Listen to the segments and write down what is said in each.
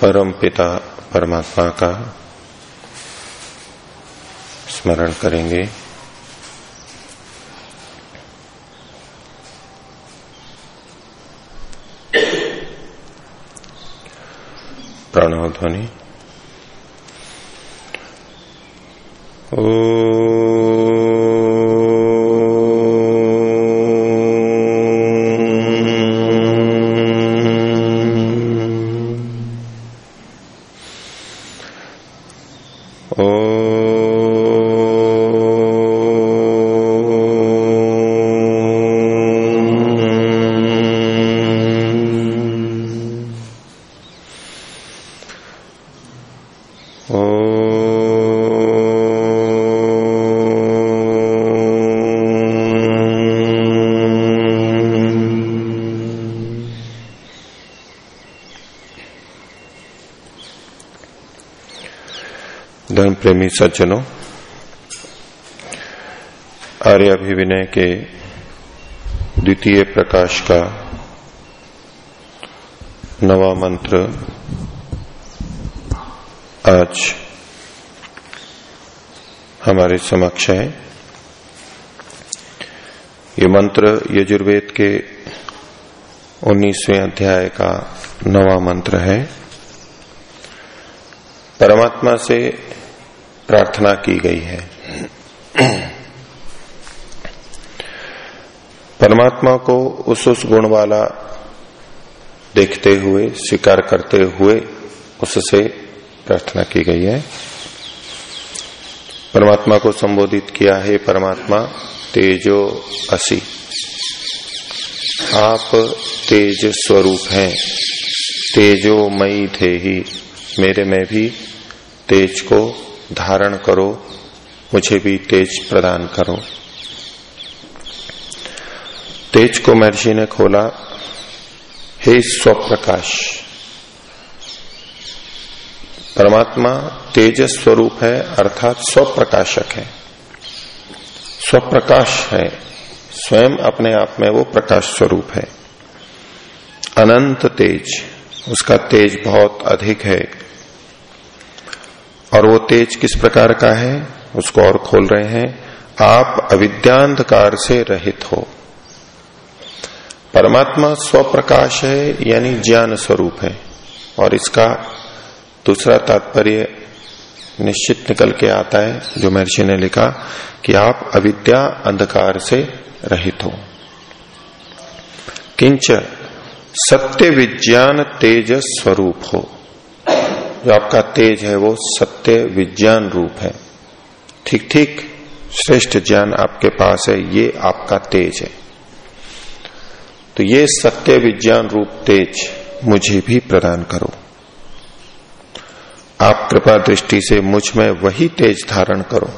परम पिता परमात्मा का स्मरण करेंगे। प्रणव ध्वनि। धर्म प्रेमी सज्जनों, आर्य अभिविनय के द्वितीय प्रकाश का नवा मंत्र आज हमारे समक्ष है। ये मंत्र यजुर्वेद के 19वें अध्याय का नवा मंत्र है। परमात्मा से प्रार्थना की गई है। परमात्मा को उस उस गुण वाला देखते हुए, स्वीकार करते हुए उससे प्रार्थना की गई है। परमात्मा को संबोधित किया, है परमात्मा, तेजो असी। आप तेज स्वरूप हैं। तेजो मई थे ही। मेरे में भी तेज को धारण करो, मुझे भी तेज प्रदान करो। तेज को महर्षि ने खोला, हे स्वप्रकाश, परमात्मा तेज स्वरूप है, अर्थात स्वप्रकाशक है। स्वप्रकाश है, स्वयं अपने आप में वो प्रकाश स्वरूप है। अनंत तेज, उसका तेज बहुत अधिक है। और वो तेज किस प्रकार का है, उसको और खोल रहे हैं। आप अविद्यांधकार से रहित हो। परमात्मा स्वप्रकाश है, यानी ज्ञान स्वरूप है। और इसका दूसरा तात्पर्य निश्चित निकल के आता है, जो महर्षि ने लिखा, कि आप अविद्या अंधकार से रहित हो। किंच सत्य विज्ञान तेज स्वरूप हो। जो आपका तेज है, वो सत्य विज्ञान रूप है। ठीक ठीक, श्रेष्ठ ज्ञान आपके पास है, ये आपका तेज है। तो ये सत्य विज्ञान रूप तेज मुझे भी प्रदान करो। आप कृपा दृष्टि से मुझमें वही तेज धारण करो।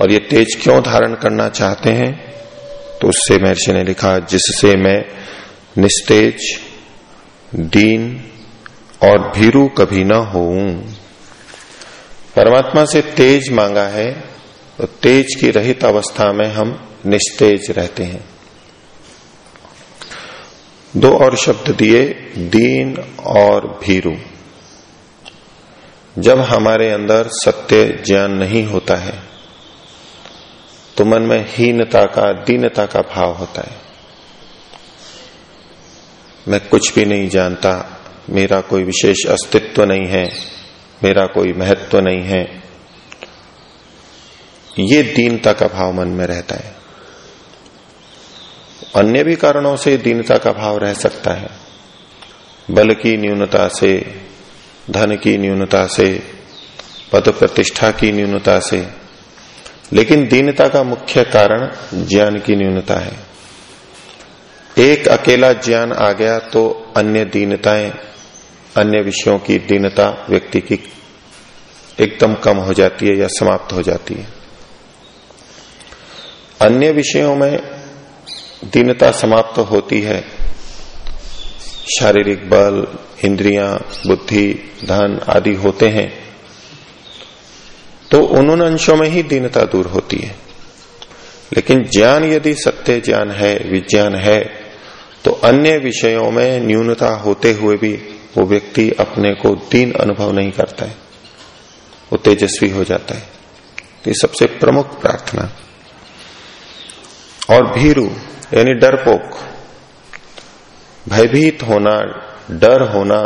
और ये तेज क्यों धारण करना चाहते हैं? तो उससे महर्षि ने लिखा, जिससे मैं निस्तेज, दीन और भीरू कभी ना हो परमात्मा से तेज मांगा है तो तेज की रहित अवस्था में हम निस्तेज रहते हैं। दो और शब्द दिए, दीन और भीरू। जब हमारे अंदर सत्य ज्ञान नहीं होता है तो मन में हीनता का, दीनता का भाव होता है। मैं कुछ भी नहीं जानता मेरा कोई विशेष अस्तित्व नहीं है, मेरा कोई महत्व नहीं है। ये दीनता का भाव मन में रहता है। अन्य भी कारणों से दीनता का भाव रह सकता है। बल की न्यूनता से, धन की न्यूनता से, पद प्रतिष्ठा की न्यूनता से। लेकिन दीनता का मुख्य कारण ज्ञान की न्यूनता है। एक अकेला ज्ञान आ गया तो अन्य दीनताएँ अन्य विषयों की दीनता व्यक्ति की एकदम कम हो जाती है या समाप्त हो जाती है। अन्य विषयों में दीनता समाप्त होती है। शारीरिक बल, इंद्रियाँ, बुद्धि, धन आदि होते हैं। तो उन अंशों में ही दीनता दूर होती है। लेकिन ज्ञान यदि सत्य ज्ञान है, विज्ञान है तो अन्य विषयों में न्यूनता होते हुए भी वो व्यक्ति अपने को दीन अनुभव नहीं करता है। वो तेजस्वी हो जाता है। तो ये सबसे प्रमुख प्रार्थना। और भीरु, यानी डरपोक, भयभीत होना, डर होना,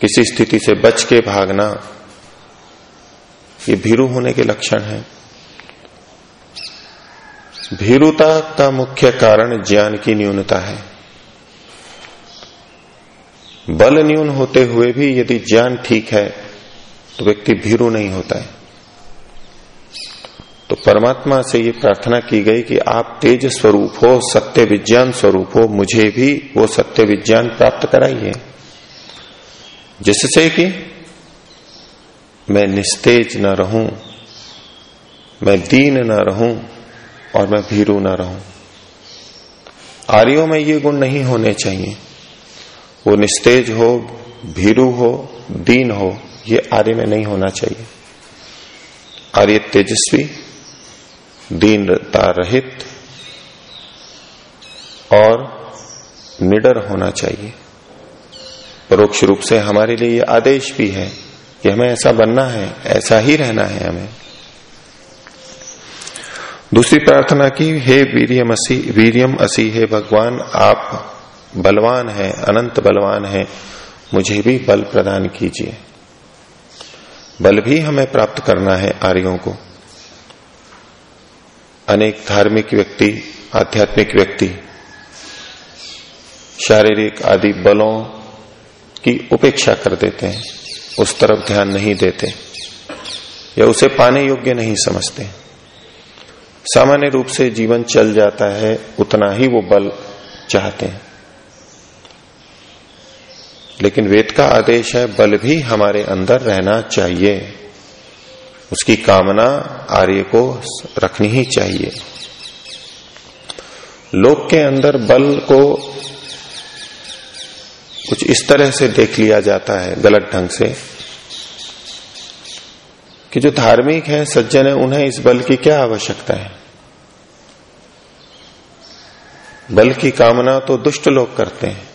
किसी स्थिति से बच के भागना, ये भीरु होने के लक्षण है। भीरुता का मुख्य कारण ज्ञान की न्यूनता है। बल न्यून होते हुए भी यदि ज्ञान ठीक है तो व्यक्ति भीरू नहीं होता है। तो परमात्मा से ये प्रार्थना की गई कि आप तेज स्वरूप हो, सत्य विज्ञान स्वरूप हो, मुझे भी वो सत्य विज्ञान प्राप्त कराइए। जिससे कि मैं निस्तेज न रहूँ, मैं दीन न रहूँ और मैं भीरू न रहूँ। आर्यों में ये गुण नहीं होने चाहिए। वो निस्तेज हो, भीरू हो, दीन हो, ये आर्य में नहीं होना चाहिए। आर्य तेजस्वी, दीनता रहित और निडर होना चाहिए। परोक्ष रूप से हमारे लिए ये आदेश भी है कि हमें ऐसा बनना है, ऐसा ही रहना है हमें। दूसरी प्रार्थना की, हे वीरियम असी वीरियम असी, हे भगवान, आप बलवान है, अनंत बलवान है, मुझे भी बल प्रदान कीजिए। बल भी हमें प्राप्त करना है आर्यों को। अनेक धार्मिक व्यक्ति, आध्यात्मिक व्यक्ति, शारीरिक आदि बलों की उपेक्षा कर देते हैं, उस तरफ़ ध्यान नहीं देते, या उसे पाने योग्य नहीं समझते। सामान्य रूप से जीवन चल जाता है, उतना ही वो बल चाहते हैं। लेकिन वेद का आदेश है, बल भी हमारे अंदर रहना चाहिए। उसकी कामना आर्य को रखनी ही चाहिए। लोक के अंदर बल को कुछ इस तरह से देख लिया जाता है, गलत ढंग से, कि जो धार्मिक है, सज्जन है, उन्हें इस बल की क्या आवश्यकता है? बल की कामना तो दुष्ट लोग करते हैं।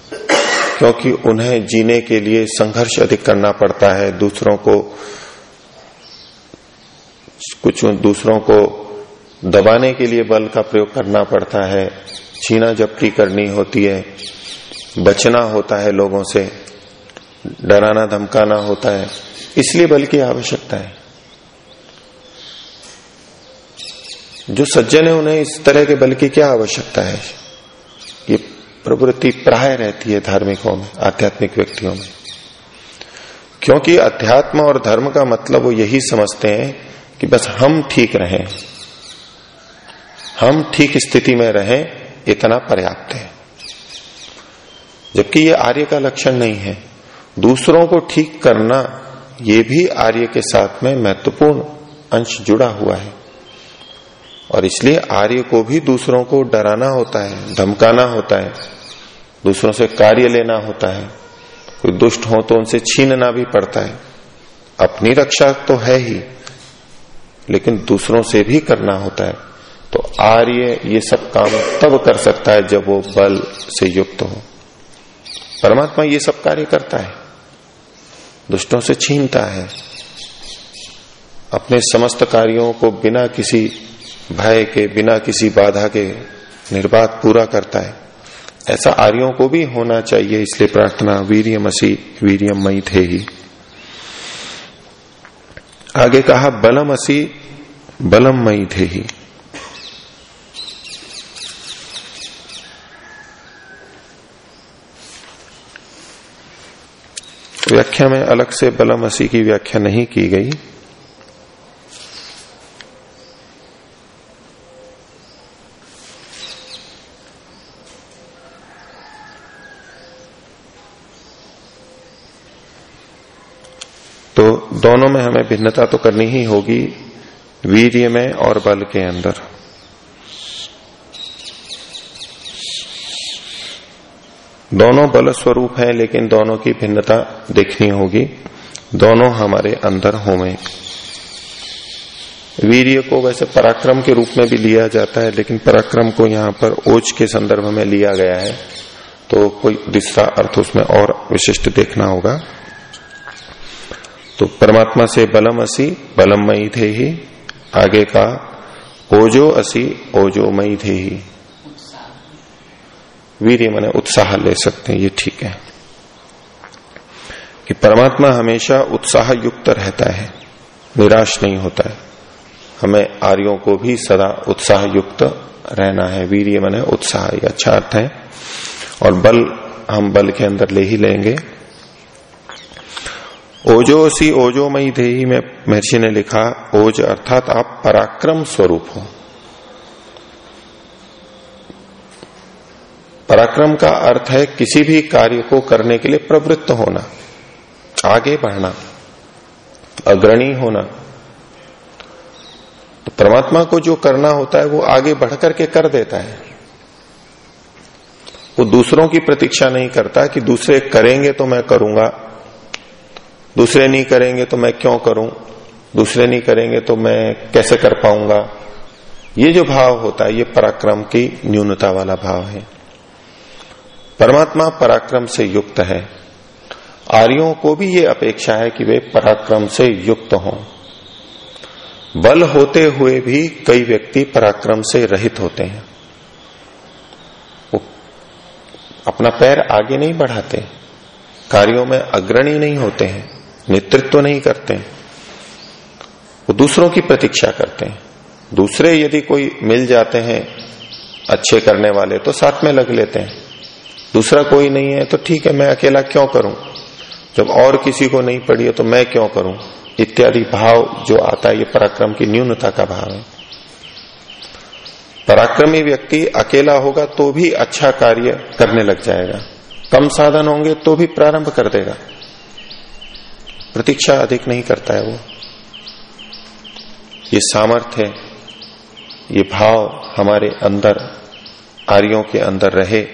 क्योंकि उन्हें जीने के लिए संघर्ष अधिक करना पड़ता है। दूसरों को, कुछ दूसरों को दबाने के लिए बल का प्रयोग करना पड़ता है। छीना जब्ती करनी होती है, बचना होता है लोगों से, डराना धमकाना होता है, इसलिए बल की आवश्यकता है। जो सज्जन है, उन्हें इस तरह के बल की क्या आवश्यकता है? प्रवृत्ति प्राय रहती है धार्मिकों में, आध्यात्मिक व्यक्तियों में। क्योंकि अध्यात्म और धर्म का मतलब वो यही समझते हैं कि बस हम ठीक रहें। हम ठीक स्थिति में रहें, इतना पर्याप्त है। जबकि ये आर्य का लक्षण नहीं है। दूसरों को ठीक करना, ये भी आर्य के साथ में महत्वपूर्ण अंश जुड़ा हुआ है। और इसलिए आर्य को भी दूसरों को डराना होता है, धमकाना होता है, दूसरों से कार्य लेना होता है। कोई दुष्ट हो तो उनसे छीनना भी पड़ता है। अपनी रक्षा तो है ही, लेकिन दूसरों से भी करना होता है। तो आर्य ये सब काम तब कर सकता है जब वो बल से युक्त हो। परमात्मा ये सब कार्य करता है, दुष्टों से छीनता है। अपने समस्त कार्यों को बिना किसी भय के बिना किसी बाधा के निर्बाध पूरा करता है। ऐसा आर्यों को भी होना चाहिए, इसलिए प्रार्थना वीरियमसी वीरियम मई थे ही। आगे कहा, बलम असी, बलम मई थे ही। व्याख्या में अलग से बलमसी की व्याख्या नहीं की गई तो दोनों में हमें भिन्नता तो करनी ही होगी, वीर्य में और बल के अंदर। दोनों बल स्वरूप है, लेकिन दोनों की भिन्नता देखनी होगी। दोनों हमारे अंदर होवे वीर्य को वैसे पराक्रम के रूप में भी लिया जाता है, लेकिन पराक्रम को यहाँ पर ओज के संदर्भ में लिया गया है। तो कोई दूसरा अर्थ उसमें और विशिष्ट देखना होगा। तो परमात्मा से बलम असी, बलमयी थे ही आगे का, ओजो असी, ओजोमयी थे ही वीर मैंने उत्साह ले सकते हैं, ये ठीक है। कि परमात्मा हमेशा उत्साह युक्त रहता है, निराश नहीं होता है। हमें आर्यों को भी सदा उत्साह युक्त रहना है। वीर मैंने उत्साह, ये अच्छा अर्थ है। और बल, हम बल के अंदर ले ही लेंगे। ओजो सी ओजोमयी देही में महर्षि ने लिखा, ओज अर्थात आप पराक्रम स्वरूप हो। पराक्रम का अर्थ है किसी भी कार्य को करने के लिए प्रवृत्त होना, आगे बढ़ना, अग्रणी होना। तो परमात्मा को जो करना होता है वो आगे बढ़ करके कर देता है। वो दूसरों की प्रतीक्षा नहीं करता कि दूसरे करेंगे तो मैं करूँगा दूसरे नहीं करेंगे तो मैं क्यों करूँ? दूसरे नहीं करेंगे तो मैं कैसे कर पाऊँगा? ये जो भाव होता है, ये पराक्रम की न्यूनता वाला भाव है। परमात्मा पराक्रम से युक्त है। आर्यों को भी ये अपेक्षा है कि वे पराक्रम से युक्त हों। बल होते हुए भी कई व्यक्ति पराक्रम से रहित होते हैं। वो अपना पैर आगे नहीं बढ़ाते। कार्यों में अग्रणी नहीं होते हैं। नेतृत्व नहीं करते वो दूसरों की प्रतीक्षा करते हैं। दूसरे यदि कोई मिल जाते हैं अच्छे करने वाले तो साथ में लग लेते हैं। दूसरा कोई नहीं है तो ठीक है, मैं अकेला क्यों करूँ? जब और किसी को नहीं पड़ी है तो मैं क्यों करूँ? इत्यादि भाव जो आता है, ये पराक्रम की न्यूनता का भाव है। पराक्रमी व्यक्ति अकेला होगा तो भी अच्छा कार्य करने लग जाएगा। कम साधन होंगे तो भी प्रारंभ कर देगा। प्रतीक्षा अधिक नहीं करता है वो। ये सामर्थ्य ये भाव हमारे अंदर, आर्यों के अंदर रहे।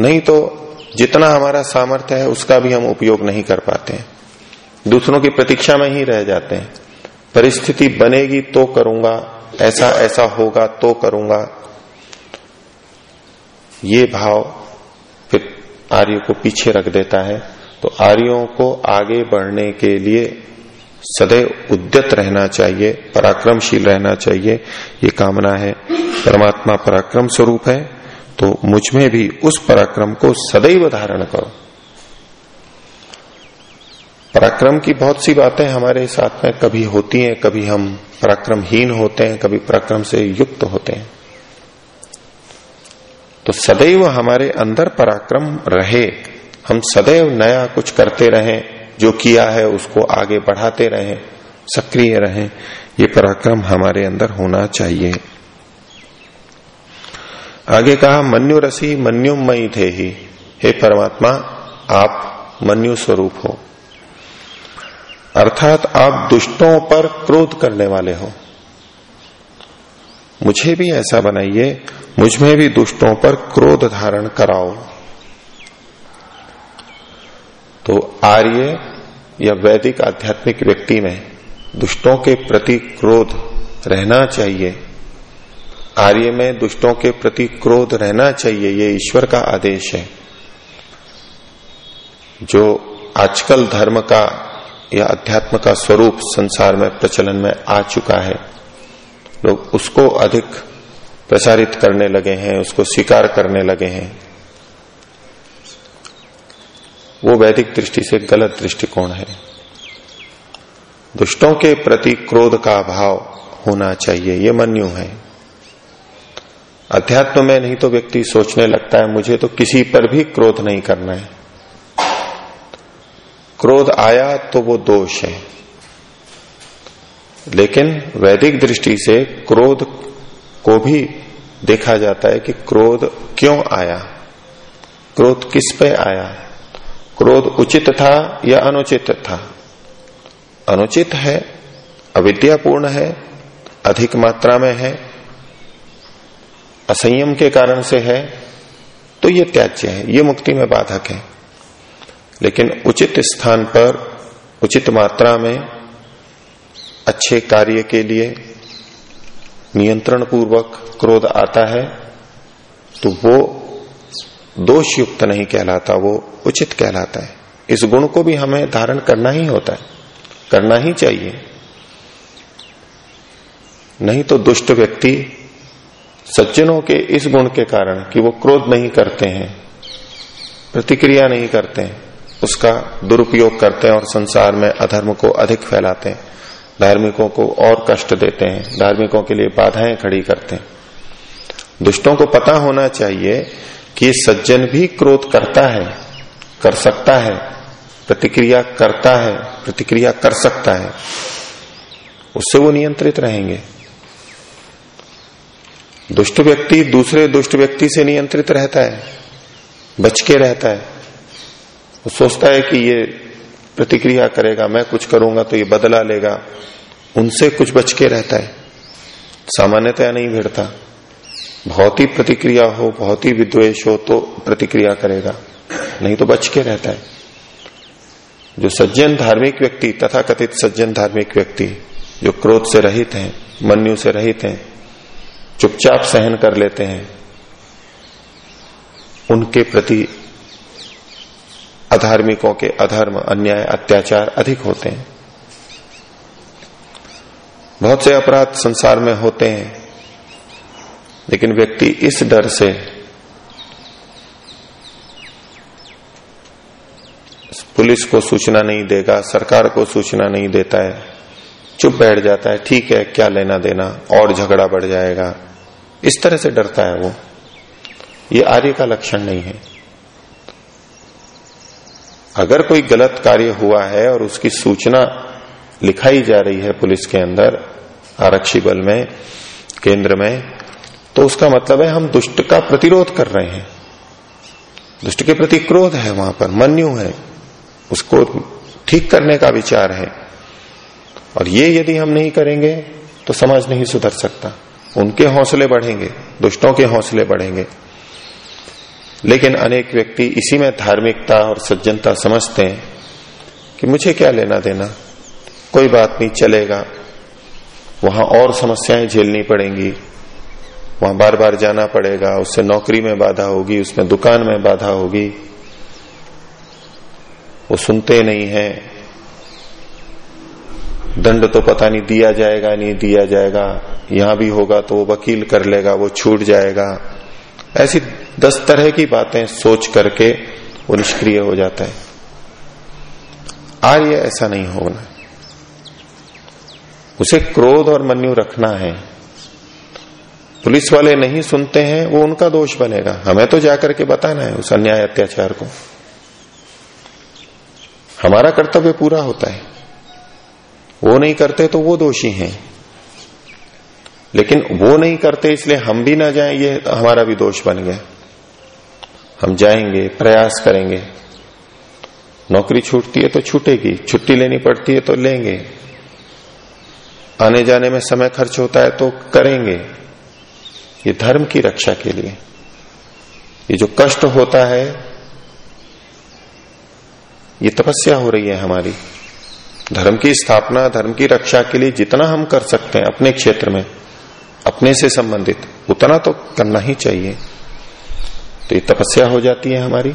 नहीं तो जितना हमारा सामर्थ्य है, उसका भी हम उपयोग नहीं कर पाते हैं। दूसरों की प्रतीक्षा में ही रह जाते हैं। परिस्थिति बनेगी तो करूँगा, ऐसा ऐसा होगा तो करूँगा। ये भाव फिर आर्य को पीछे रख देता है। तो आर्यों को आगे बढ़ने के लिए सदैव उद्यत रहना चाहिए, पराक्रमशील रहना चाहिए, ये कामना है। परमात्मा पराक्रम स्वरूप है तो मुझमें भी उस पराक्रम को सदैव धारण करो। पराक्रम की बहुत सी बातें हमारे साथ में कभी होती हैं, कभी हम पराक्रमहीन होते हैं, कभी पराक्रम से युक्त होते हैं। तो सदैव हमारे अंदर पराक्रम रहे हम सदैव नया कुछ करते रहें, जो किया है उसको आगे बढ़ाते रहें, सक्रिय रहें। ये पराक्रम हमारे अंदर होना चाहिए। आगे कहा मन्यु रसी मन्युमयी थे ही। हे परमात्मा, आप मन्यु स्वरूप हो। अर्थात आप दुष्टों पर क्रोध करने वाले हो। मुझे भी ऐसा बनाइए मुझमें भी दुष्टों पर क्रोध धारण कराओ। तो आर्य या वैदिक आध्यात्मिक व्यक्ति में दुष्टों के प्रति क्रोध रहना चाहिए। आर्य में दुष्टों के प्रति क्रोध रहना चाहिए, ये ईश्वर का आदेश है। जो आजकल धर्म का या अध्यात्म का स्वरूप संसार में प्रचलन में आ चुका है, लोग उसको अधिक प्रसारित करने लगे हैं, उसको स्वीकार करने लगे हैं। वो वैदिक दृष्टि से गलत दृष्टिकोण है। दुष्टों के प्रति क्रोध का भाव होना चाहिए, ये मन्यु है। अध्यात्म में नहीं तो व्यक्ति सोचने लगता है, मुझे तो किसी पर भी क्रोध नहीं करना है। क्रोध आया तो वो दोष है। लेकिन वैदिक दृष्टि से क्रोध को भी देखा जाता है कि क्रोध क्यों आया? क्रोध किस पे आया? क्रोध उचित था या अनुचित था? अनुचित है, अविद्यापूर्ण है, अधिक मात्रा में है, असंयम के कारण से है तो ये त्याज्य है, ये मुक्ति में बाधक है। लेकिन उचित स्थान पर, उचित मात्रा में, अच्छे कार्य के लिए नियंत्रण पूर्वक क्रोध आता है तो वो दोष युक्त नहीं कहलाता, वो उचित कहलाता है। इस गुण को भी हमें धारण करना ही होता है। करना ही चाहिए। नहीं तो दुष्ट व्यक्ति सज्जनों के इस गुण के कारण कि वो क्रोध नहीं करते हैं, प्रतिक्रिया नहीं करते हैं, उसका दुरुपयोग करते हैं और संसार में अधर्म को अधिक फैलाते हैं, धार्मिकों को और कष्ट देते हैं, धार्मिकों के लिए बाधाएँ खड़ी करते हैं। दुष्टों को पता होना चाहिए कि सज्जन भी क्रोध करता है, कर सकता है, प्रतिक्रिया करता है, प्रतिक्रिया कर सकता है, उससे वो नियंत्रित रहेंगे। दुष्ट व्यक्ति दूसरे दुष्ट व्यक्ति से नियंत्रित रहता है, बच के रहता है। वो सोचता है कि ये प्रतिक्रिया करेगा, मैं कुछ करूँगा तो ये बदला लेगा, उनसे कुछ बच के रहता है। सामान्यतया नहीं भिड़ता। बहुत ही प्रतिक्रिया हो, बहुत ही विद्वेश हो तो प्रतिक्रिया करेगा। नहीं तो बच के रहता है। जो सज्जन धार्मिक व्यक्ति तथा कथित सज्जन धार्मिक व्यक्ति, जो क्रोध से रहित हैं, मन्यु से रहित हैं, चुपचाप सहन कर लेते हैं, उनके प्रति अधार्मिकों के अधर्म, अन्याय, अत्याचार अधिक होते हैं। बहुत से अपराध संसार में होते हैं। लेकिन व्यक्ति इस डर से पुलिस को सूचना नहीं देगा, सरकार को सूचना नहीं देता है। चुप बैठ जाता है, ठीक है, क्या लेना देना, और झगड़ा बढ़ जाएगा। इस तरह से डरता है वो। ये आर्य का लक्षण नहीं है। अगर कोई गलत कार्य हुआ है और उसकी सूचना लिखाई जा रही है पुलिस के अंदर, आरक्षी बल में, केंद्र में तो उसका मतलब है हम दुष्ट का प्रतिरोध कर रहे हैं। दुष्ट के प्रति क्रोध है वहाँ पर, मन्यु है। उसको ठीक करने का विचार है। और ये यदि हम नहीं करेंगे तो समाज नहीं सुधर सकता। उनके हौसले बढ़ेंगे, दुष्टों के हौसले बढ़ेंगे। लेकिन अनेक व्यक्ति इसी में धार्मिकता और सज्जनता समझते हैं कि मुझे क्या लेना देना। कोई बात नहीं, चलेगा। वहाँ और समस्याएँ झेलनी पड़ेंगी। वहाँ बार बार जाना पड़ेगा, उससे नौकरी में बाधा होगी, उसमें दुकान में बाधा होगी। वो सुनते नहीं है। दंड तो पता नहीं दिया जाएगा, नहीं दिया जाएगा। यहाँ भी होगा तो वो वकील कर लेगा, वो छूट जाएगा। ऐसी दस तरह की बातें सोच करके वो निष्क्रिय हो जाता है। आर्य ऐसा नहीं होना। उसे क्रोध और मन्यु रखना है। पुलिस वाले नहीं सुनते हैं, वो उनका दोष बनेगा। हमें तो जाकर के बताना है उस अन्याय अत्याचार को। हमारा कर्तव्य पूरा होता है। वो नहीं करते तो वो दोषी हैं। लेकिन वो नहीं करते इसलिए हम भी ना जाएँ, ये हमारा भी दोष बन गया। हम जाएँगे, प्रयास करेंगे। नौकरी छूटती है तो छूटेगी, छुट्टी लेनी पड़ती है तो लेंगे। आने जाने में समय खर्च होता है तो करेंगे। ये धर्म की रक्षा के लिए। ये जो कष्ट होता है, ये तपस्या हो रही है हमारी। धर्म की स्थापना, धर्म की रक्षा के लिए जितना हम कर सकते हैं अपने क्षेत्र में, अपने से संबंधित, उतना तो करना ही चाहिए। तो ये तपस्या हो जाती है हमारी।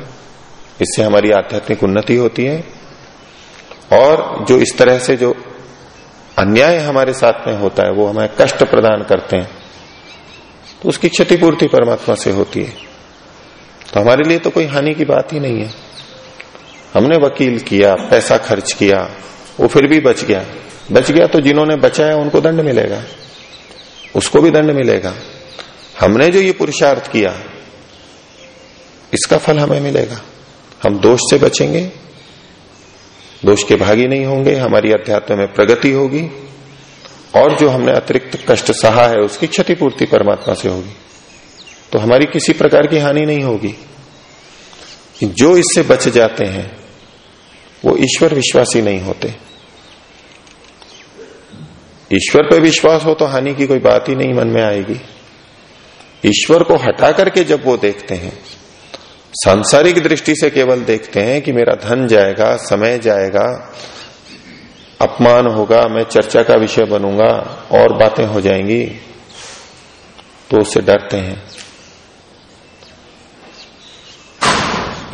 इससे हमारी आध्यात्मिक उन्नति होती है। और जो इस तरह से जो अन्याय हमारे साथ में होता है, वो हमें कष्ट प्रदान करते हैं। तो उसकी क्षतिपूर्ति परमात्मा से होती है। तो हमारे लिए तो कोई हानि की बात ही नहीं है। हमने वकील किया, पैसा खर्च किया, वो फिर भी बच गया। बच गया तो जिन्होंने बचाया उनको दंड मिलेगा। उसको भी दंड मिलेगा। हमने जो ये पुरुषार्थ किया, इसका फल हमें मिलेगा। हम दोष से बचेंगे। दोष के भागी नहीं होंगे, हमारी अध्यात्म में प्रगति होगी। और जो हमने अतिरिक्त कष्ट सहा है, उसकी क्षतिपूर्ति परमात्मा से होगी। तो हमारी किसी प्रकार की हानि नहीं होगी। जो इससे बच जाते हैं, वो ईश्वर विश्वासी नहीं होते। ईश्वर पर विश्वास हो तो हानि की कोई बात ही नहीं मन में आएगी। ईश्वर को हटा करके जब वो देखते हैं, सांसारिक दृष्टि से केवल देखते हैं कि मेरा धन जाएगा, समय जाएगा अपमान होगा, मैं चर्चा का विषय बनूँगा, और बातें हो जाएँगी तो उससे डरते हैं।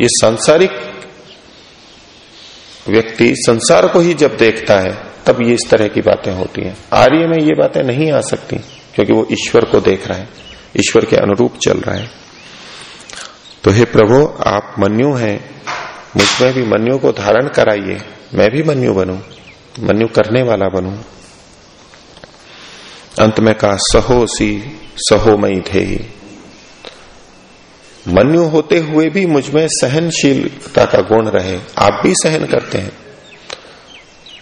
ये सांसारिक व्यक्ति संसार को ही जब देखता है, तब ये इस तरह की बातें होती हैं। आर्य में ये बातें नहीं आ सकती, क्योंकि वो ईश्वर को देख रहा है, ईश्वर के अनुरूप चल रहा है। तो हे प्रभु, आप मन्यु हैं मुझमें भी मन्यु को धारण कराइए, मैं भी मन्यु बनू। मन्यु करने वाला बनू। अंत में कहा, सहो सी, सहो मई थे। मनु होते हुए भी मुझमें सहनशीलता का गुण रहे। आप भी सहन करते हैं।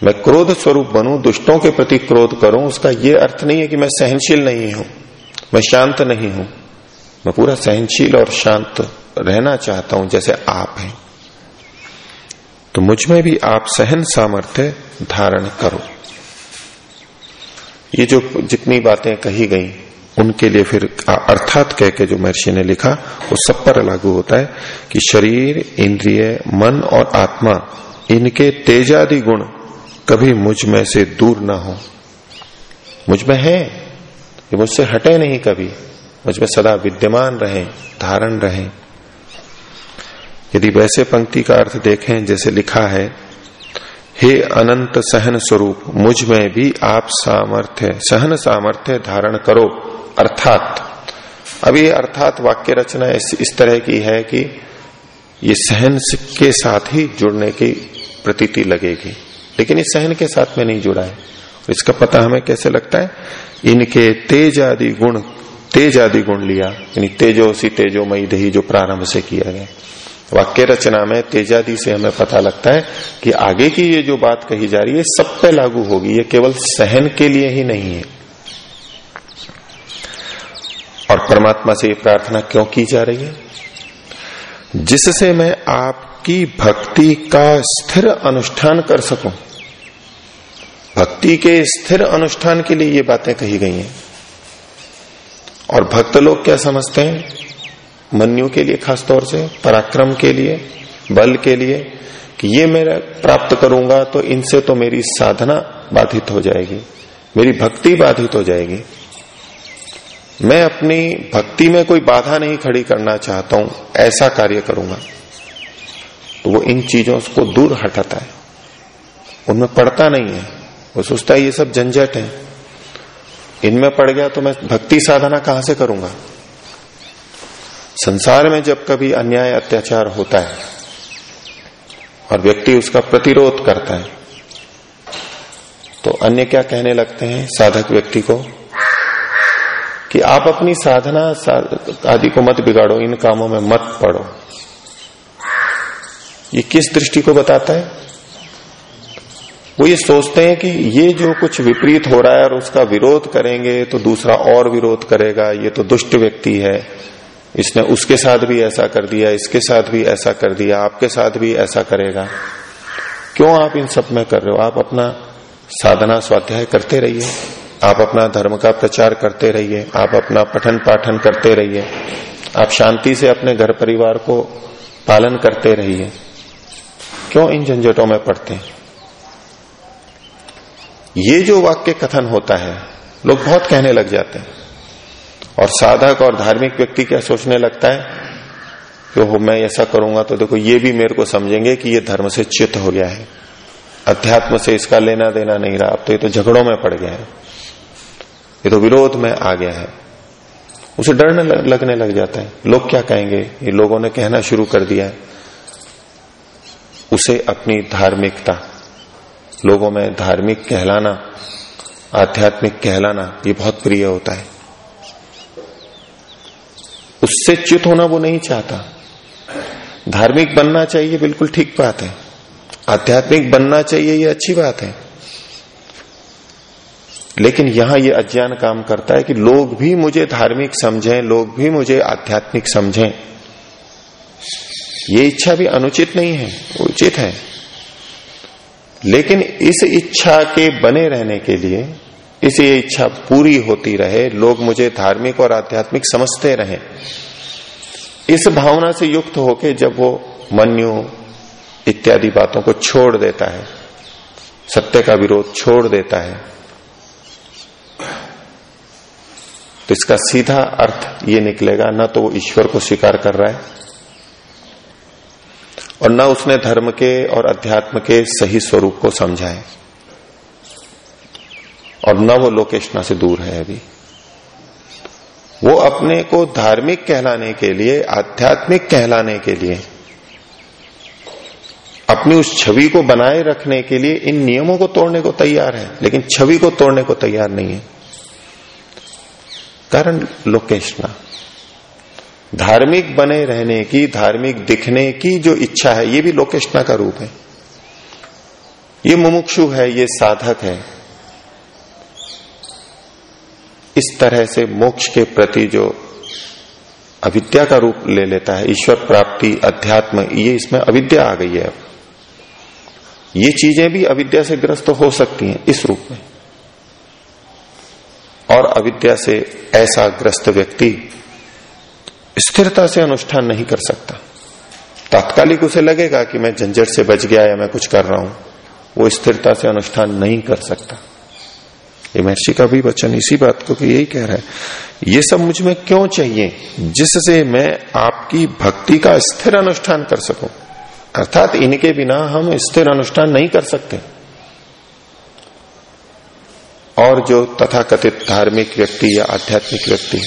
मैं क्रोध स्वरूप बनूं, दुष्टों के प्रति क्रोध करूँ, उसका यह अर्थ नहीं है कि मैं सहनशील नहीं हूँ। मैं शांत नहीं हूँ। मैं पूरा सहनशील और शांत रहना चाहता हूँ, जैसे आप हैं। तो मुझमें भी आप सहन सामर्थ्य धारण करो। ये जो जितनी बातें कही गई, उनके लिए फिर अर्थात कह के जो महर्षि ने लिखा, वो सब पर लागू होता है कि शरीर, इंद्रिय, मन और आत्मा, इनके तेजादि गुण कभी मुझमें से दूर ना हो। मुझमें है, ये मुझसे हटे नहीं कभी। मुझमें सदा विद्यमान रहे, धारण रहे। यदि वैसे पंक्ति का अर्थ देखें जैसे लिखा है हे अनंत सहन स्वरूप मुझमें भी आप सामर्थ्य सहन सामर्थ्य धारण करो। अर्थात अब ये अर्थात वाक्य रचना इस, इस तरह की है कि ये सहन के साथ ही जुड़ने की प्रतीति लगेगी। लेकिन इस सहन के साथ में नहीं जुड़ा है। इसका पता हमें कैसे लगता है? इनके तेज आदि गुण तेज आदि गुण लिया यानी तेजो सी तेजोमयी दही जो प्रारंभ से किया गया। वाक्य रचना में, तेजादि से हमें पता लगता है कि आगे की ये जो बात कही जा रही है, सब पे लागू होगी। ये केवल सहन के लिए ही नहीं है। और परमात्मा से ये प्रार्थना क्यों की जा रही है? जिससे मैं आपकी भक्ति का स्थिर अनुष्ठान कर सकूँ। भक्ति के स्थिर अनुष्ठान के लिए ये बातें कही गई हैं। और भक्त लोग क्या समझते हैं? मन्यु के लिए खास तौर से, पराक्रम के लिए, बल के लिए, कि ये मैं प्राप्त करूँगा तो इनसे तो मेरी साधना बाधित हो जाएगी, मेरी भक्ति बाधित हो जाएगी। मैं अपनी भक्ति में कोई बाधा नहीं खड़ी करना चाहता हूँ, ऐसा कार्य करूँगा। तो वो इन चीज़ों को दूर हटाता है। उनमें पड़ता नहीं है। वो सोचता है, ये सब झंझट है। इनमें पड़ गया तो मैं भक्ति साधना कहाँ से करूँगा? संसार में जब कभी अन्याय, अत्याचार होता है और व्यक्ति उसका प्रतिरोध करता है तो अन्य क्या कहने लगते हैं साधक व्यक्ति को? कि आप अपनी साधना आदि को मत बिगाड़ो, इन कामों में मत पड़ो। ये किस दृष्टि को बताता है? वो ये सोचते हैं कि ये जो कुछ विपरीत हो रहा है और उसका विरोध करेंगे तो दूसरा और विरोध करेगा, ये तो दुष्ट व्यक्ति है। इसने उसके साथ भी ऐसा कर दिया, इसके साथ भी ऐसा कर दिया, आपके साथ भी ऐसा करेगा। क्यों आप इन सब में कर रहे हो? आप अपना साधना स्वाध्याय करते रहिए। आप अपना धर्म का प्रचार करते रहिए। आप अपना पठन पाठन करते रहिए। आप शांति से अपने घर परिवार को पालन करते रहिए। क्यों इन झंझटों में पड़ते हैं? ये जो वाक्य कथन होता है, लोग बहुत कहने लग जाते हैं। और साधक और धार्मिक व्यक्ति क्या सोचने लगता है कि हो मैं ऐसा करूँगा तो देखो, ये भी मेरे को समझेंगे कि ये धर्म से च्युत हो गया है। अध्यात्म से इसका लेना देना नहीं रहा। अब तो ये तो झगड़ों में पड़ गया है। ये तो विरोध में आ गया है। उसे डरने लगने लग जाता है। लोग क्या कहेंगे? ये लोगों ने कहना शुरू कर दिया है। उसे अपनी धार्मिकता, लोगों में धार्मिक कहलाना, आध्यात्मिक कहलाना, ये बहुत प्रिय होता है। उससे च्युत होना वो नहीं चाहता। धार्मिक बनना चाहिए, बिल्कुल ठीक बात है। आध्यात्मिक बनना चाहिए, ये अच्छी बात है। लेकिन यहाँ ये अज्ञान काम करता है कि लोग भी मुझे धार्मिक समझें, लोग भी मुझे आध्यात्मिक समझें। ये इच्छा भी अनुचित नहीं है उचित है। लेकिन इस इच्छा के बने रहने के लिए इस ये इच्छा पूरी होती रहे, लोग मुझे धार्मिक और आध्यात्मिक समझते रहे। इस भावना से युक्त होके जब वो मन्यु इत्यादि बातों को छोड़ देता है, सत्य का विरोध छोड़ देता है तो इसका सीधा अर्थ ये निकलेगा, न तो वो ईश्वर को स्वीकार कर रहा है, और न उसने धर्म के और अध्यात्म के सही स्वरूप को समझा है। और न वो लोकेशना से दूर है अभी। वो अपने को धार्मिक कहलाने के लिए, आध्यात्मिक कहलाने के लिए, अपनी उस छवि को बनाए रखने के लिए इन नियमों को तोड़ने को तैयार है, लेकिन छवि को तोड़ने को तैयार नहीं है। कारण लोकेशना धार्मिक बने रहने की, धार्मिक दिखने की जो इच्छा है, ये भी लोकेशना का रूप है। ये मुमुक्षु है, ये साधक है। इस तरह से मोक्ष के प्रति जो अविद्या का रूप ले लेता है, ईश्वर प्राप्ति, अध्यात्म, ये इसमें अविद्या आ गई है। ये चीज़ें भी अविद्या से ग्रस्त हो सकती हैं इस रूप में। और अविद्या से ऐसा ग्रस्त व्यक्ति स्थिरता से अनुष्ठान नहीं कर सकता। तात्कालिक उसे लगेगा कि मैं झंझट से बच गया या मैं कुछ कर रहा हूँ, वो स्थिरता से अनुष्ठान नहीं कर सकता। ये महर्षि का भी वचन इसी बात को यही कह रहा है, ये सब मुझमें क्यों चाहिए? जिससे मैं आपकी भक्ति का स्थिर अनुष्ठान कर सकूँ? अर्थात इनके बिना हम स्थिर अनुष्ठान नहीं कर सकते। और जो तथाकथित धार्मिक व्यक्ति या आध्यात्मिक व्यक्ति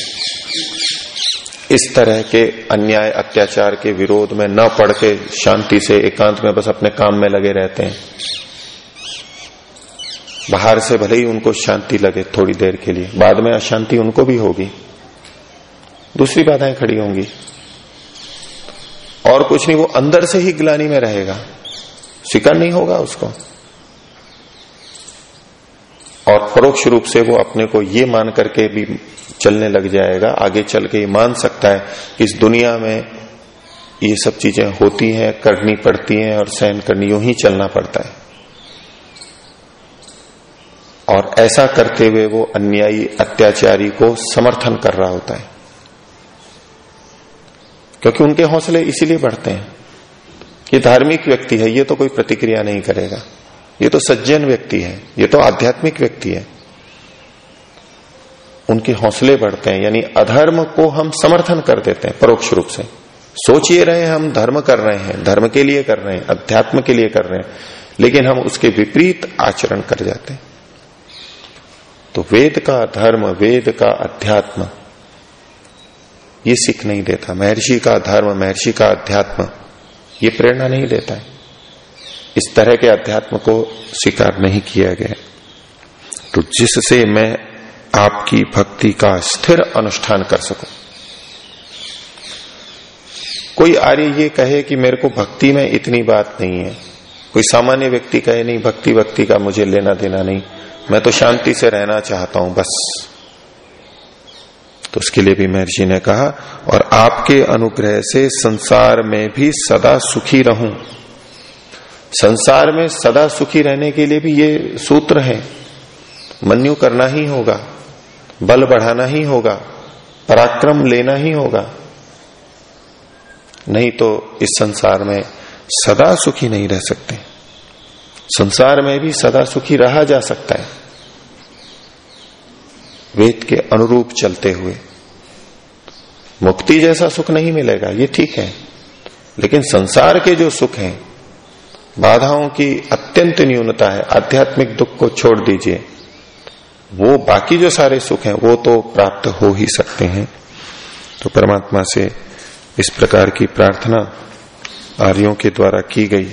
इस तरह के अन्याय, अत्याचार के विरोध में न पढ़ के शांति से एकांत में बस अपने काम में लगे रहते हैं। बाहर से भले ही उनको शांति लगे थोड़ी देर के लिए। बाद में अशांति उनको भी होगी। दूसरी बाधाएँ खड़ी होंगी। और कुछ नहीं, वो अंदर से ही ग्लानी में रहेगा। स्वीकार नहीं होगा उसको। और परोक्ष रूप से वो अपने को ये मान करके भी चलने लग जाएगा। आगे चल के ये मान सकता है कि इस दुनिया में ये सब चीज़ें होती हैं, करनी पड़ती हैं और सहन करनी, यूँ ही चलना पड़ता है। और ऐसा करते हुए वो अन्यायी अत्याचारी को समर्थन कर रहा होता है। क्योंकि उनके हौसले इसीलिए बढ़ते हैं। ये धार्मिक व्यक्ति है, ये तो कोई प्रतिक्रिया नहीं करेगा। ये तो सज्जन व्यक्ति है, ये तो आध्यात्मिक व्यक्ति है। उनके हौसले बढ़ते हैं, यानी अधर्म को हम समर्थन कर देते हैं परोक्ष रूप से। सोच ये रहे हम धर्म कर रहे हैं, धर्म के लिए कर रहे हैं, अध्यात्म के लिए कर रहे हैं, लेकिन हम उसके विपरीत आचरण कर जाते हैं। तो वेद का धर्म, वेद का अध्यात्म। ये सीख नहीं देता। महर्षि का धर्म, महर्षि का अध्यात्म, ये प्रेरणा नहीं देता है। इस तरह के अध्यात्म को स्वीकार नहीं किया गया। तो जिससे मैं आपकी भक्ति का स्थिर अनुष्ठान कर सकूँ। कोई आर्य ये कहे कि मेरे को भक्ति में इतनी बात नहीं है। कोई सामान्य व्यक्ति कहे, नहीं, भक्ति भक्ति का मुझे लेना देना नहीं। मैं तो शांति से रहना चाहता हूँ, बस। तो उसके लिए भी महर्षि ने कहा, और आपके अनुग्रह से संसार में भी सदा सुखी रहूँ। संसार में सदा सुखी रहने के लिए भी ये सूत्र है। मन्यु करना ही होगा, बल बढ़ाना ही होगा, पराक्रम लेना ही होगा। नहीं तो इस संसार में सदा सुखी नहीं रह सकते। संसार में भी सदा सुखी रहा जा सकता है। वेद के अनुरूप चलते हुए। मुक्ति जैसा सुख नहीं मिलेगा, ये ठीक है। लेकिन संसार के जो सुख हैं, बाधाओं की अत्यंत न्यूनता है, आध्यात्मिक दुख को छोड़ दीजिए। वो बाकी जो सारे सुख हैं, वो तो प्राप्त हो ही सकते हैं। तो परमात्मा से इस प्रकार की प्रार्थना आर्यों के द्वारा की गई।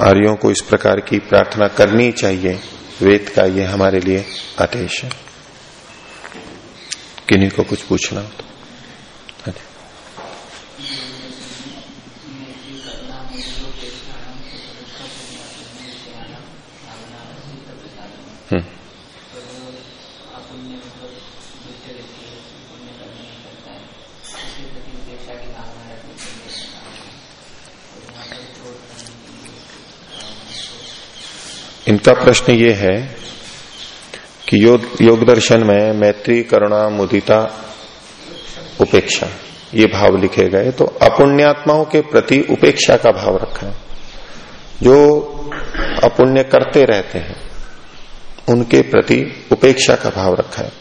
आर्यों को इस प्रकार की प्रार्थना करनी चाहिए। वेद का ये हमारे लिए आदेश है। किन्हीं को कुछ पूछना हो तो। इनका प्रश्न ये है कि योग योग दर्शन में मैत्री, करुणा, मुदिता, उपेक्षा, ये भाव लिखे गए। तो अपुण्यात्माओं के प्रति उपेक्षा का भाव रखा। है जो अपुण्य करते रहते हैं, उनके प्रति उपेक्षा का भाव रखा। है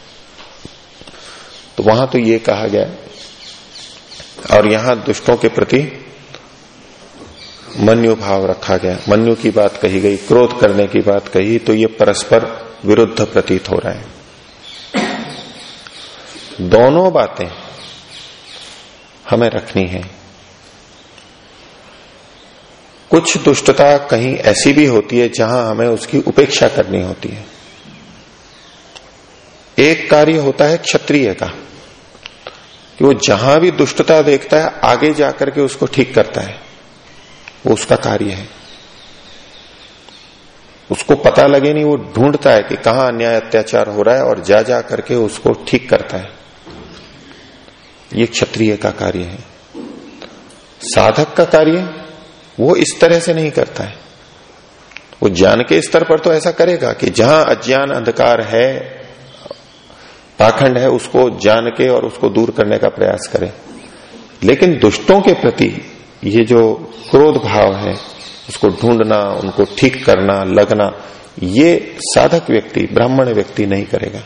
तो वहाँ तो ये कहा गया, और यहाँ दुष्टों के प्रति मन्यु भाव रखा गया। मन्यु की बात कही गई, क्रोध करने की बात कही तो ये परस्पर विरुद्ध प्रतीत हो रहा है। दोनों बातें हमें रखनी है। कुछ दुष्टता कहीं ऐसी भी होती है जहाँ हमें उसकी उपेक्षा करनी होती है। एक कार्य होता है क्षत्रिय का, कि वो जहाँ भी दुष्टता देखता है, आगे जाकर के उसको ठीक करता है। वो उसका कार्य है। उसको पता लगे नहीं, वो ढूंढता है कि कहाँ अन्याय अत्याचार हो रहा है और जा जा करके उसको ठीक करता है। ये क्षत्रिय का कार्य है। साधक का कार्य वो इस तरह से नहीं करता है। वो ज्ञान के स्तर पर तो ऐसा करेगा कि जहाँ अज्ञान अंधकार है, पाखंड है, उसको जान के और उसको दूर करने का प्रयास करे। लेकिन दुष्टों के प्रति ये जो क्रोध भाव है, उसको ढूंढना, उनको ठीक करना, लगना, ये साधक व्यक्ति, ब्राह्मण व्यक्ति नहीं करेगा।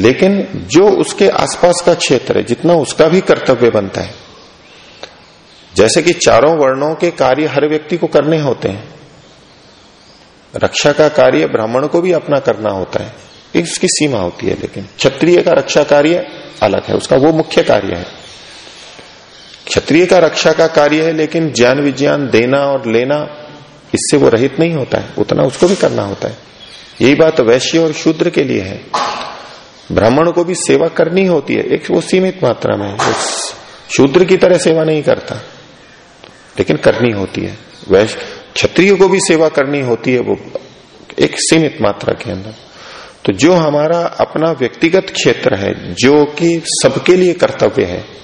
लेकिन जो उसके आसपास का क्षेत्र है, जितना उसका भी कर्तव्य बनता है, जैसे कि चारों वर्णों के कार्य हर व्यक्ति को करने होते हैं, रक्षा का कार्य ब्राह्मण को भी अपना करना होता है उसकी सीमा होती है, लेकिन क्षत्रिय का रक्षा कार्य अलग है, उसका वो मुख्य कार्य है। क्षत्रिय का रक्षा का कार्य है, लेकिन ज्ञान विज्ञान देना और लेना, इससे वो रहित नहीं होता है। उतना उसको भी करना होता है। यही बात वैश्य और शूद्र के लिए है। ब्राह्मण को भी सेवा करनी होती है। एक वो सीमित मात्रा में शूद्र की तरह सेवा नहीं करता। लेकिन करनी होती है। वैश्य, क्षत्रिय को भी सेवा करनी होती है वो एक सीमित मात्रा के अंदर। तो जो हमारा अपना व्यक्तिगत क्षेत्र है, जो कि सबके लिए कर्तव्य है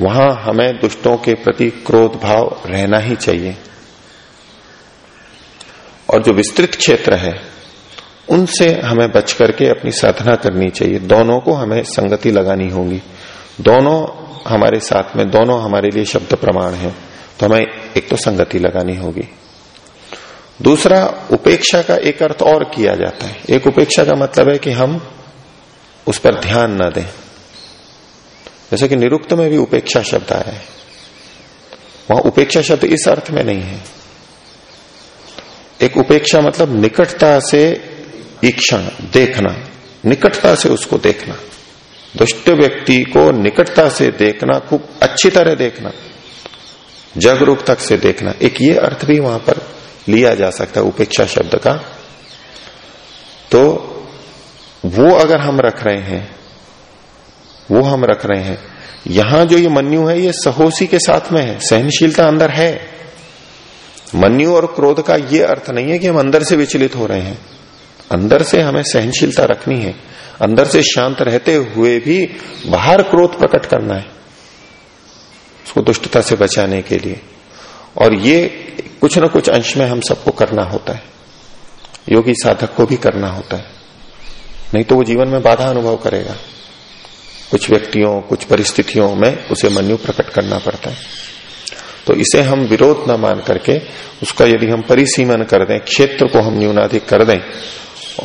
वहाँ हमें दुष्टों के प्रति क्रोध भाव रहना ही चाहिए। और जो विस्तृत क्षेत्र है, उनसे हमें बच करके अपनी साधना करनी चाहिए। दोनों को हमें संगति लगानी होगी। दोनों हमारे साथ में, दोनों हमारे लिए शब्द प्रमाण है तो हमें एक तो संगति लगानी होगी। दूसरा, उपेक्षा का एक अर्थ और किया जाता है। एक उपेक्षा का मतलब है कि हम उस पर ध्यान न दें। जैसे कि निरुक्त में भी उपेक्षा शब्द आया है। वहाँ उपेक्षा शब्द इस अर्थ में नहीं है। एक उपेक्षा मतलब निकटता से ईक्षण, देखना। निकटता से उसको देखना। दुष्ट व्यक्ति को निकटता से देखना, खूब अच्छी तरह देखना। जग रूप तक से देखना। एक ये अर्थ भी वहाँ पर लिया जा सकता है, उपेक्षा शब्द का। तो वो अगर हम रख रहे हैं वो हम रख रहे हैं। यहाँ जो ये मन्यु है, ये सहोसी के साथ में है, सहनशीलता अंदर है। मन्यु और क्रोध का ये अर्थ नहीं है कि हम अंदर से विचलित हो रहे हैं। अंदर से हमें सहनशीलता रखनी है। अंदर से शांत रहते हुए भी बाहर क्रोध प्रकट करना है, उसको दुष्टता से बचाने के लिए। और ये कुछ न कुछ अंश में हम सबको करना होता है। योगी साधक को भी करना होता है। नहीं तो वो जीवन में बाधा अनुभव करेगा। कुछ व्यक्तियों, कुछ परिस्थितियों में उसे मन्यु प्रकट करना पड़ता है। तो इसे हम विरोध न मान करके उसका यदि हम परिसीमन कर दें, क्षेत्र को हम न्यूनाधिक कर दें,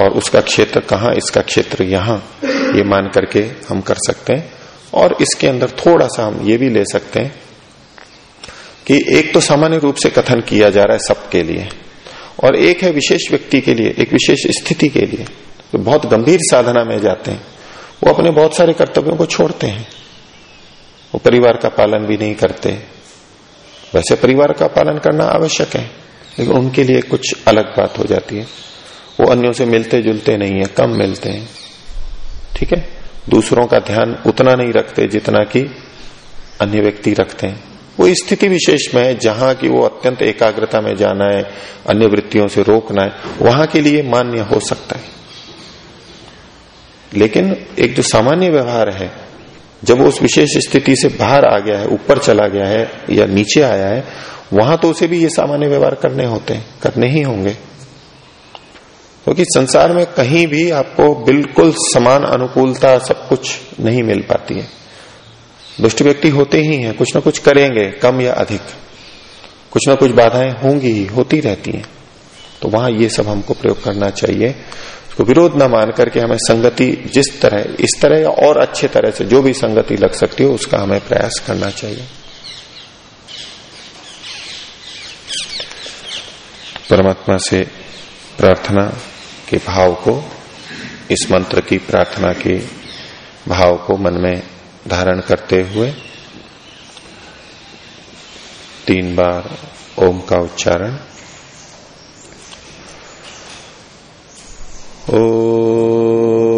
और उसका क्षेत्र कहाँ, इसका क्षेत्र यहाँ, ये मान करके हम कर सकते हैं। और इसके अंदर थोड़ा सा हम ये भी ले सकते हैं कि एक तो सामान्य रूप से कथन किया जा रहा है सबके लिए, और एक है विशेष व्यक्ति के लिए, एक विशेष स्थिति के लिए। तो बहुत गंभीर साधना में जाते हैं। वो अपने बहुत सारे कर्तव्यों को छोड़ते हैं। वो परिवार का पालन भी नहीं करते। वैसे परिवार का पालन करना आवश्यक है, लेकिन उनके लिए कुछ अलग बात हो जाती है। वो अन्यों से मिलते जुलते नहीं है, कम मिलते हैं। ठीक है? दूसरों का ध्यान उतना नहीं रखते जितना कि अन्य व्यक्ति रखते हैं। वो स्थिति विशेष में है, जहाँ की वो अत्यंत एकाग्रता में जाना है, अन्य वृत्तियों से रोकना है, वहाँ के लिए मान्य हो सकता है। लेकिन एक जो सामान्य व्यवहार है, जब वो उस विशेष स्थिति से बाहर आ गया है, ऊपर चला गया है या नीचे आया है, वहाँ तो उसे भी ये सामान्य व्यवहार करने होते हैं, करने ही होंगे। क्योंकि तो संसार में कहीं भी आपको बिल्कुल समान अनुकूलता सब कुछ नहीं मिल पाती है। दुष्ट व्यक्ति होते ही हैं, कुछ ना कुछ करेंगे, कम या अधिक। कुछ ना कुछ बाधाएँ होंगी ही, होती रहती हैं। तो वहाँ ये सब हमको प्रयोग करना चाहिए। उसको विरोध न मान करके हमें संगति जिस तरह, इस तरह या और अच्छे तरह से जो भी संगति लग सकती हो, उसका हमें प्रयास करना चाहिए। परमात्मा से प्रार्थना के भाव को, इस मंत्र की प्रार्थना के भाव को मन में धारण करते हुए, तीन बार ओम का उच्चारण Oh.